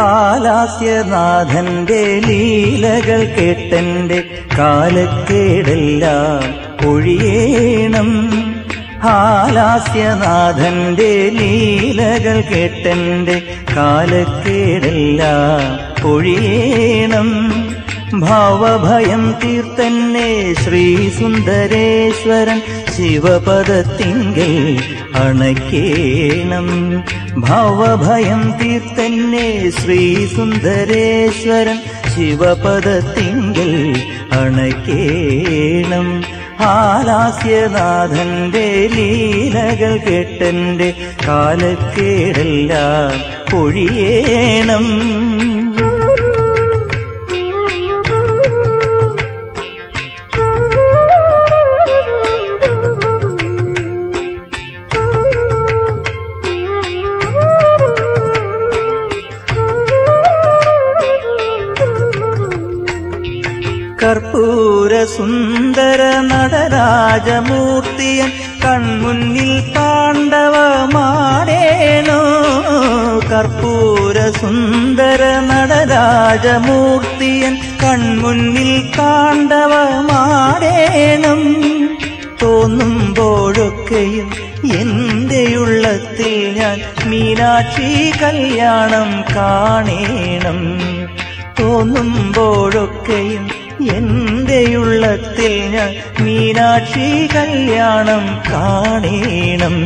ഹാലാസ്യനാഥന്റെ ലീലകൾ കേട്ടെന്റെ കാലക്കേടെല്ലാം ഒഴിയേണം. ഹാലാസ്യനാഥന്റെ ലീലകൾ കേട്ടെന്റെ കാലക്കേടെല്ലാം ഒഴിയേണം. ഭാവഭയം തീർത്തന്നെ ശ്രീ സുന്ദരേശ്വരൻ ശിവപദത്തിങ്കൽ അണയ്ക്കേണം ഭാവഭയം തീർത്തന്നെ ശ്രീ സുന്ദരേശ്വരൻ ശിവപദത്തിങ്കൽ അണയ്ക്കേണം ഹാലാസ്യനാഥന്റെ ലീലകൾ കേട്ടെന്റെ കാലക്കേടെല്ലാം പൊഴിയേണം. കർപ്പൂര സുന്ദര നടരാജമൂർത്തിയൻ കൺമുന്നിൽ താണ്ഡവമാടേണോ കർപ്പൂര സുന്ദര നടരാജമൂർത്തിയൻ കൺമുന്നിൽ താണ്ഡവമാടേണം തോന്നുമ്പോഴൊക്കെയും എന്റെ ഉള്ളത്തിൽ ഞാൻ മീനാക്ഷി കല്യാണം കാണേണം. തോന്നുമ്പോഴൊക്കെയും എന്റെ ഉള്ളത്തിൽ ഞാൻ മീനാക്ഷി കല്യാണം കാണേണം.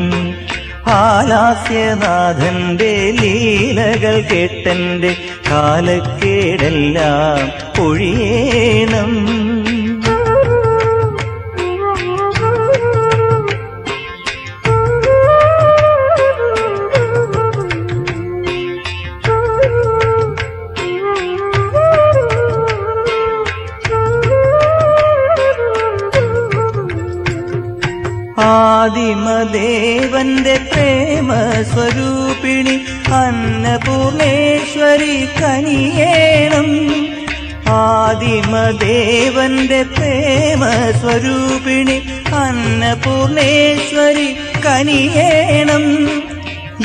ഹാലാസ്യനാഥന്റെ ലീലകൾ കേട്ടന്റെ കാലക്കേടെല്ലാം പൊഴിയേണം ആദിമദേവന്റെ പ്രേമ സ്വരൂപിണി അന്നപൂർണേശ്വരി കനിയേണം. ആദിമദേവന്റെ പ്രേമ സ്വരൂപിണി അന്നപൂർണേശ്വരി കനിയേണം.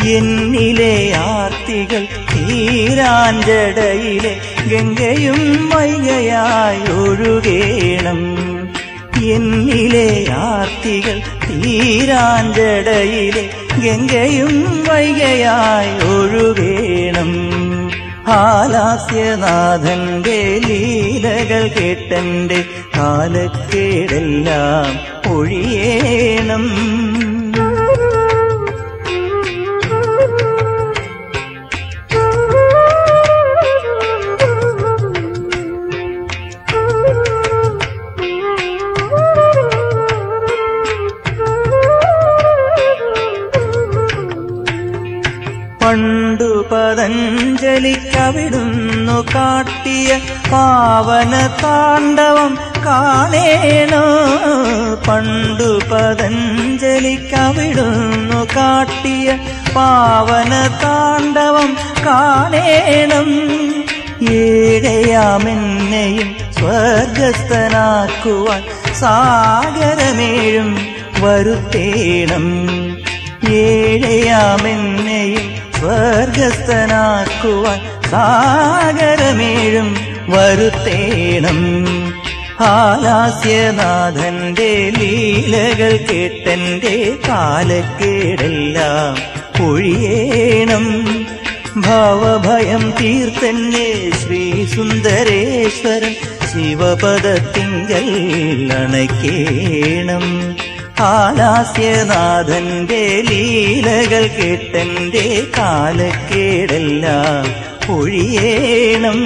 എന്നിലെ ആർത്തികൾ തീരാഞ്ചടയിലെ ഗംഗയും വൈകയായി ഒഴുകേണം. എന്നിലെ ആർത്തികൾ തീരാഞ്ചടയിലെ ഗംഗയും വൈകയായി ഒഴുകേണം. ഹാലാസ്യനാഥന്റെ ലീലകൾ കേട്ടന്റെ കാലക്കേടെല്ലാം ഒഴിയേണം. പണ്ടു പതഞ്ജലിക്കവിടുന്നു കാട്ടിയ പാവന താണ്ഡവം കാണേണോ പണ്ടു പതഞ്ജലിക്കവിടുന്നു കാട്ടിയ പാവന താണ്ഡവം കാണേണം ഏഴയാമെന്നെയും സ്വർഗസ്ഥനാക്കുവാൻ സാഗരമേഴും വരുത്തേണം. ഏഴയാമെന്നെയും സ്വർഗസ്ഥനാക്കുവാൻ സാഗരമേഴും വരുത്തേണം. ഹാലാസ്യനാഥന്റെ ലീലകൾ കേട്ടെന്റെ കാലക്കേടെല്ലാം ഒഴിയേണം ഭാവഭയം തീർത്തന്നെ ശ്രീ സുന്ദരേശ്വരൻ ശിവപദത്തിങ്കൽ അണയ്ക്കേണം ആലാസ്യനാഥന്റെ ലീലകൾ കേട്ടെന്റെ കാലക്കേടെല്ലാം ഒഴിയേണം.